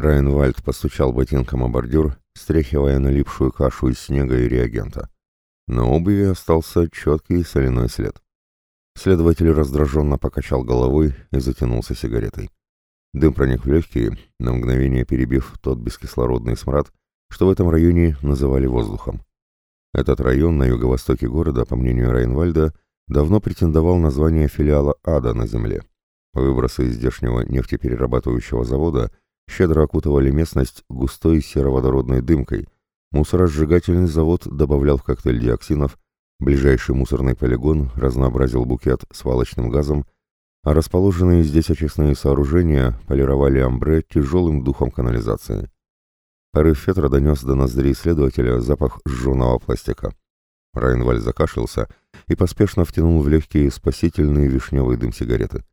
Райнвальд постучал ботинком о бордюр, стряхивая налипшую кашу из снега и реагента. На обуви остался четкий соляной след. Следователь раздраженно покачал головой и затянулся сигаретой. Дым проник в легкие, на мгновение перебив тот бескислородный смрад, что в этом районе называли воздухом. Этот район на юго-востоке города, по мнению Райнвальда, давно претендовал на звание филиала ада на земле. Выбросы из здешнего нефтеперерабатывающего завода щедро окутывали местность густой сероводородной дымкой, мусоросжигательный завод добавлял в коктейль диоксинов, ближайший мусорный полигон разнообразил букет свалочным газом, а расположенные здесь очистные сооружения полировали амбре тяжелым духом канализации. Порыв ветра донес до ноздрей следователя запах сжженного пластика. Райнваль закашлялся и поспешно втянул в легкие спасительный вишневый дым сигареты.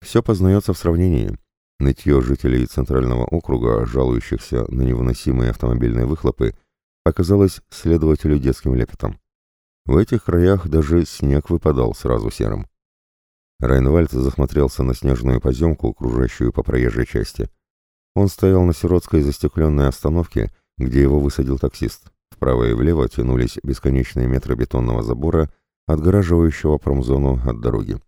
Все познается в сравнении. Нытье жителей Центрального округа, жалующихся на невыносимые автомобильные выхлопы, показалось следователю детским лепетом. В этих краях даже снег выпадал сразу серым. Райнвальд засмотрелся на снежную поземку, окружающую по проезжей части. Он стоял на сиротской застекленной остановке, где его высадил таксист. Вправо и влево тянулись бесконечные метры бетонного забора, отгораживающего промзону от дороги.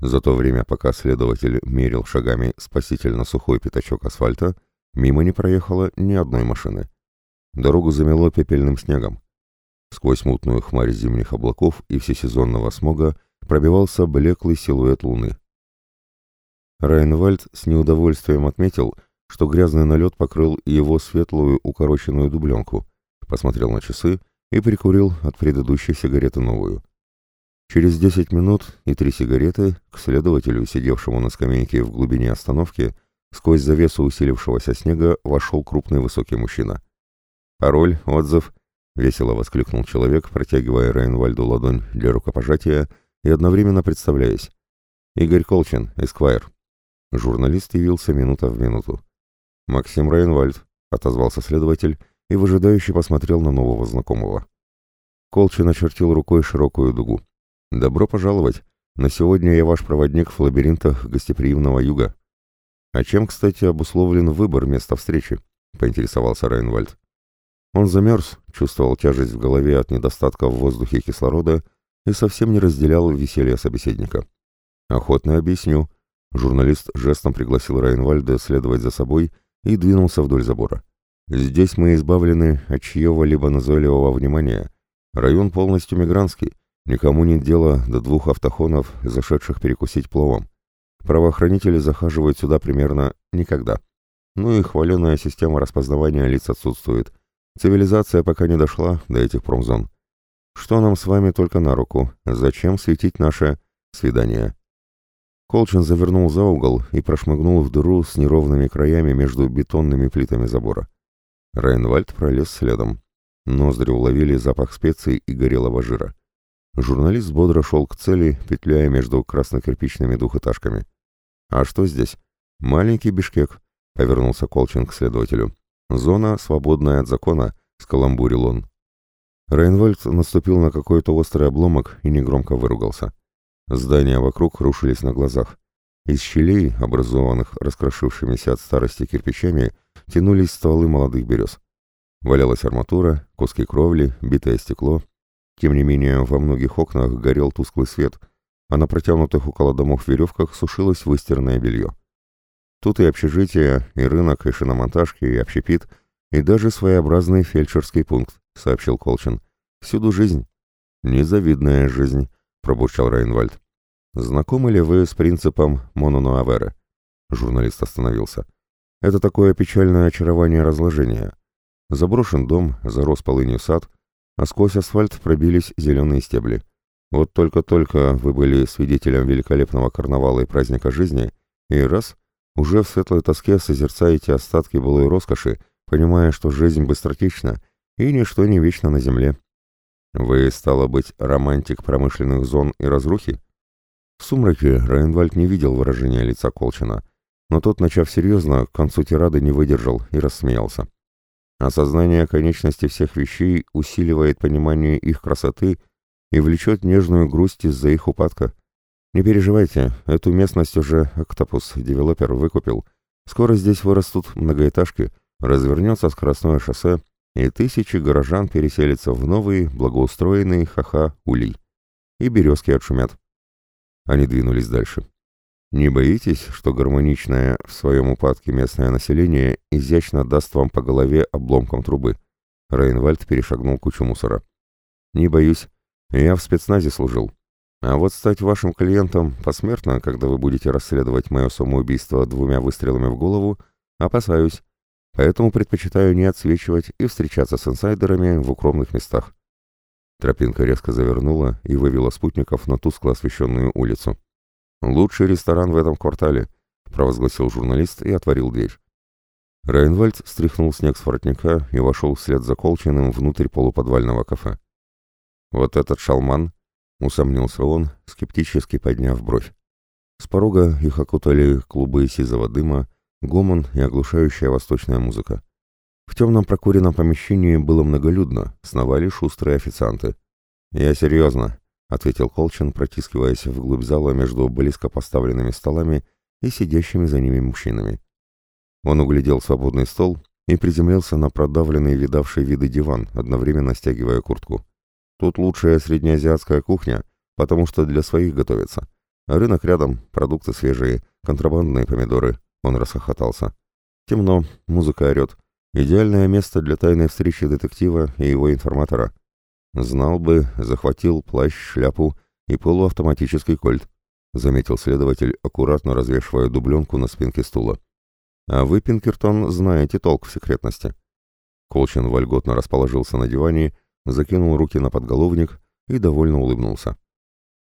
За то время, пока следователь мерил шагами спасительно сухой пятачок асфальта, мимо не проехало ни одной машины. Дорогу замело пепельным снегом. Сквозь мутную хмарь зимних облаков и всесезонного смога пробивался блеклый силуэт луны. Райнвальд с неудовольствием отметил, что грязный налет покрыл его светлую укороченную дубленку, посмотрел на часы и прикурил от предыдущей сигареты новую. Через десять минут и три сигареты к следователю, сидевшему на скамейке в глубине остановки, сквозь завесу усилившегося снега вошел крупный высокий мужчина. «Пароль, отзыв», — весело воскликнул человек, протягивая Рейнвальду ладонь для рукопожатия и одновременно представляясь. «Игорь Колчин, Эсквайр». Журналист явился минута в минуту. «Максим Рейнвальд», — отозвался следователь и выжидающе посмотрел на нового знакомого. Колчин очертил рукой широкую дугу. «Добро пожаловать. На сегодня я ваш проводник в лабиринтах гостеприимного юга». «А чем, кстати, обусловлен выбор места встречи?» — поинтересовался Рейнвальд. Он замерз, чувствовал тяжесть в голове от недостатка в воздухе кислорода и совсем не разделял веселье собеседника. «Охотно объясню». Журналист жестом пригласил Райнвальда следовать за собой и двинулся вдоль забора. «Здесь мы избавлены от чьего-либо назойливого внимания. Район полностью мигрантский, Никому нет дела до двух автохонов, зашедших перекусить пловом. Правоохранители захаживают сюда примерно никогда. Ну и хваленая система распознавания лиц отсутствует. Цивилизация пока не дошла до этих промзон. Что нам с вами только на руку? Зачем светить наше свидание? Колчин завернул за угол и прошмыгнул в дыру с неровными краями между бетонными плитами забора. Райнвальд пролез следом. Ноздри уловили запах специй и горелого жира. Журналист бодро шел к цели, петляя между краснокирпичными двухэтажками. «А что здесь?» «Маленький Бишкек», — повернулся Колчин к следователю. «Зона, свободная от закона», — скаламбурил он. Рейнвальд наступил на какой-то острый обломок и негромко выругался. Здания вокруг рушились на глазах. Из щелей, образованных раскрошившимися от старости кирпичами, тянулись стволы молодых берез. Валялась арматура, куски кровли, битое стекло, тем не менее, во многих окнах горел тусклый свет, а на протянутых около домов веревках сушилось выстиранное белье. Тут и общежитие, и рынок, и шиномонтажки, и общепит, и даже своеобразный фельдшерский пункт, сообщил Колчин. Всюду жизнь. Незавидная жизнь, пробурчал Райнвальд. Знакомы ли вы с принципом Мононуаверы? Журналист остановился. Это такое печальное очарование разложения. Заброшен дом, зарос полынью сад, а сквозь асфальт пробились зеленые стебли. Вот только-только вы были свидетелем великолепного карнавала и праздника жизни, и раз, уже в светлой тоске созерцаете остатки былой роскоши, понимая, что жизнь быстротечна, и ничто не вечно на земле. Вы, стало быть, романтик промышленных зон и разрухи? В сумраке Райнвальд не видел выражения лица Колчина, но тот, начав серьезно, к концу тирады не выдержал и рассмеялся. Осознание конечности всех вещей усиливает понимание их красоты и влечет нежную грусть из-за их упадка. Не переживайте, эту местность уже Октопус, девелопер, выкупил. Скоро здесь вырастут многоэтажки, развернется скоростное шоссе, и тысячи горожан переселятся в новый, благоустроенный ха-ха-улей. И березки отшумят. Они двинулись дальше. Не боитесь, что гармоничное в своем упадке местное население изящно даст вам по голове обломком трубы? Рейнвальд перешагнул кучу мусора. Не боюсь. Я в спецназе служил. А вот стать вашим клиентом посмертно, когда вы будете расследовать мое самоубийство двумя выстрелами в голову, опасаюсь. Поэтому предпочитаю не отсвечивать и встречаться с инсайдерами в укромных местах. Тропинка резко завернула и вывела спутников на тускло освещенную улицу. «Лучший ресторан в этом квартале», — провозгласил журналист и отворил дверь. Райнвальд стряхнул снег с воротника и вошел вслед за Колчиным внутрь полуподвального кафе. «Вот этот шалман», — усомнился он, скептически подняв бровь. С порога их окутали клубы сизого дыма, гомон и оглушающая восточная музыка. В темном прокуренном помещении было многолюдно, сновали шустрые официанты. «Я серьезно», — ответил Колчин, протискиваясь вглубь зала между близко поставленными столами и сидящими за ними мужчинами. Он углядел свободный стол и приземлился на продавленный видавший виды диван, одновременно стягивая куртку. Тут лучшая среднеазиатская кухня, потому что для своих готовится. рынок рядом, продукты свежие, контрабандные помидоры. Он расхохотался. Темно, музыка орет. Идеальное место для тайной встречи детектива и его информатора. «Знал бы, захватил плащ, шляпу и полуавтоматический кольт», — заметил следователь, аккуратно развешивая дубленку на спинке стула. «А вы, Пинкертон, знаете толк в секретности». Колчин вольготно расположился на диване, закинул руки на подголовник и довольно улыбнулся.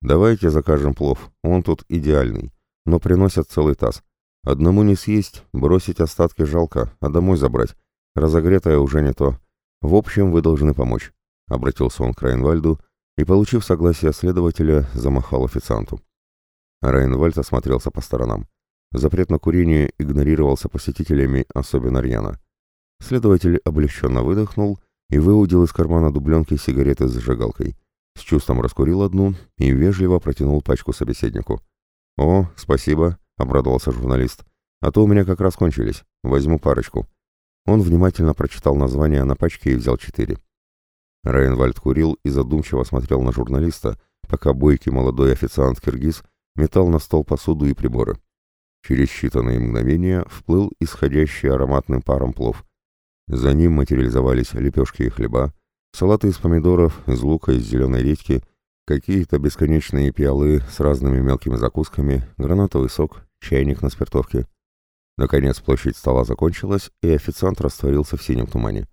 «Давайте закажем плов, он тут идеальный, но приносят целый таз. Одному не съесть, бросить остатки жалко, а домой забрать. Разогретое уже не то. В общем, вы должны помочь». — обратился он к Райнвальду и, получив согласие следователя, замахал официанту. Райнвальд осмотрелся по сторонам. Запрет на курение игнорировался посетителями, особенно рьяно. Следователь облегченно выдохнул и выудил из кармана дубленки сигареты с зажигалкой. С чувством раскурил одну и вежливо протянул пачку собеседнику. «О, спасибо», — обрадовался журналист. «А то у меня как раз кончились. Возьму парочку». Он внимательно прочитал название на пачке и взял четыре. Рейнвальд курил и задумчиво смотрел на журналиста, пока бойкий молодой официант-киргиз метал на стол посуду и приборы. Через считанные мгновения вплыл исходящий ароматным паром плов. За ним материализовались лепешки и хлеба, салаты из помидоров, из лука, из зеленой редьки, какие-то бесконечные пиалы с разными мелкими закусками, гранатовый сок, чайник на спиртовке. Наконец площадь стола закончилась, и официант растворился в синем тумане.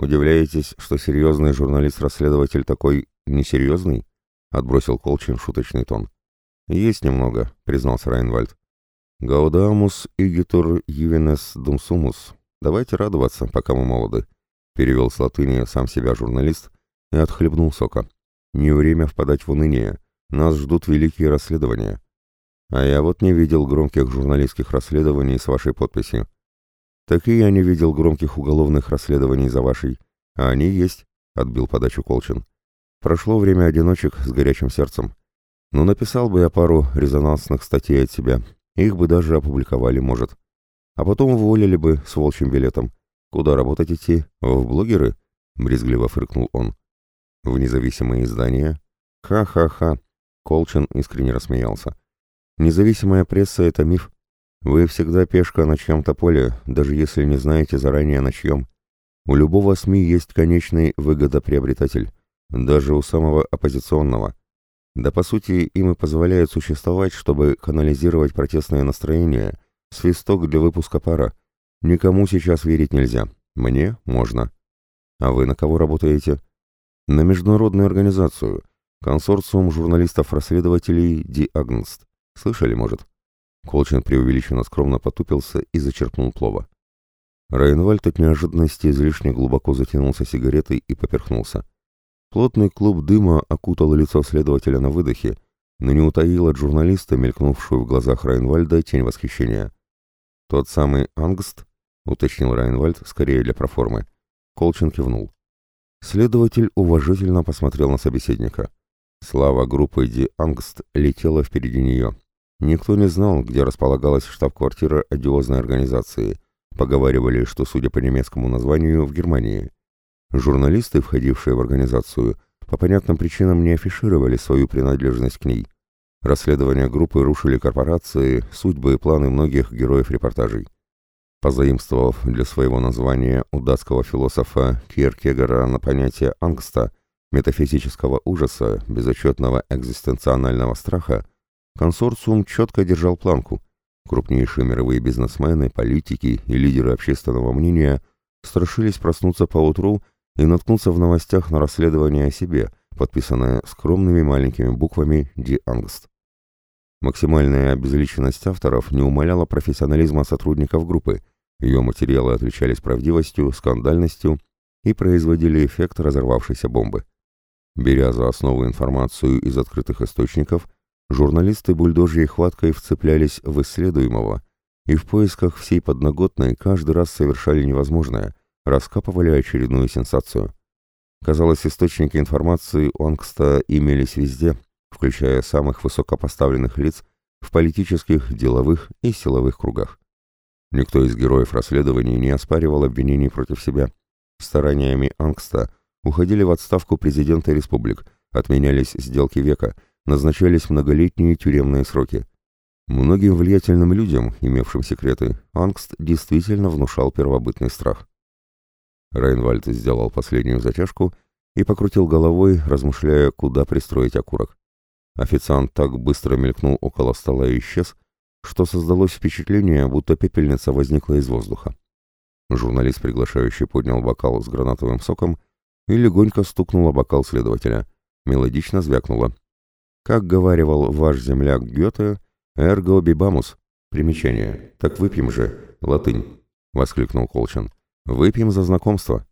«Удивляетесь, что серьезный журналист-расследователь такой несерьезный?» — отбросил Колчин шуточный тон. «Есть немного», — признался Райнвальд. «Гаудамус игитур ювенес думсумус. Давайте радоваться, пока мы молоды», — перевел с латыни сам себя журналист и отхлебнул сока. «Не время впадать в уныние. Нас ждут великие расследования». «А я вот не видел громких журналистских расследований с вашей подписью. «Так и я не видел громких уголовных расследований за вашей. А они есть», — отбил подачу Колчин. «Прошло время одиночек с горячим сердцем. Но написал бы я пару резонансных статей от себя. Их бы даже опубликовали, может. А потом уволили бы с волчьим билетом. Куда работать идти? В блогеры?» — брезгливо фыркнул он. «В независимые издания?» «Ха-ха-ха!» — Колчин искренне рассмеялся. «Независимая пресса — это миф. Вы всегда пешка на чьем-то поле, даже если не знаете заранее на чьем. У любого СМИ есть конечный выгодоприобретатель, даже у самого оппозиционного. Да по сути им и позволяет существовать, чтобы канализировать протестные настроения, свисток для выпуска пара. Никому сейчас верить нельзя. Мне можно. А вы на кого работаете? На международную организацию. Консорциум журналистов-расследователей Ди Агнст. Слышали, может? Колчин преувеличенно скромно потупился и зачерпнул плова. Райнвальд от неожиданности излишне глубоко затянулся сигаретой и поперхнулся. Плотный клуб дыма окутал лицо следователя на выдохе, но не утаил от журналиста, мелькнувшую в глазах Райнвальда, тень восхищения. «Тот самый Ангст?» — уточнил Райнвальд, скорее для проформы. Колчин кивнул. Следователь уважительно посмотрел на собеседника. Слава группы Ди Ангст летела впереди нее. Никто не знал, где располагалась штаб-квартира одиозной организации. Поговаривали, что, судя по немецкому названию, в Германии. Журналисты, входившие в организацию, по понятным причинам не афишировали свою принадлежность к ней. Расследования группы рушили корпорации, судьбы и планы многих героев репортажей. Позаимствовав для своего названия у датского философа Кierкегора на понятие «ангста», метафизического ужаса, безотчетного экзистенционального страха, консорциум четко держал планку. Крупнейшие мировые бизнесмены, политики и лидеры общественного мнения страшились проснуться поутру и наткнуться в новостях на расследование о себе, подписанное скромными маленькими буквами «Ди Ангст». Максимальная обезличенность авторов не умаляла профессионализма сотрудников группы, ее материалы отличались правдивостью, скандальностью и производили эффект разорвавшейся бомбы. Беря за основу информацию из открытых источников, журналисты бульдожьей хваткой вцеплялись в исследуемого и в поисках всей подноготной каждый раз совершали невозможное, раскапывали очередную сенсацию. Казалось, источники информации у Ангста имелись везде, включая самых высокопоставленных лиц в политических, деловых и силовых кругах. Никто из героев расследований не оспаривал обвинений против себя. Стараниями Ангста уходили в отставку президенты республик, отменялись сделки века, назначались многолетние тюремные сроки. Многим влиятельным людям, имевшим секреты, Ангст действительно внушал первобытный страх. Райнвальд сделал последнюю затяжку и покрутил головой, размышляя, куда пристроить окурок. Официант так быстро мелькнул около стола и исчез, что создалось впечатление, будто пепельница возникла из воздуха. Журналист, приглашающий, поднял бокал с гранатовым соком и легонько стукнула бокал следователя. Мелодично звякнуло. Как говаривал ваш земляк Гёте, «Эрго бибамус». Примечание. «Так выпьем же». Латынь. — воскликнул Колчин. «Выпьем за знакомство».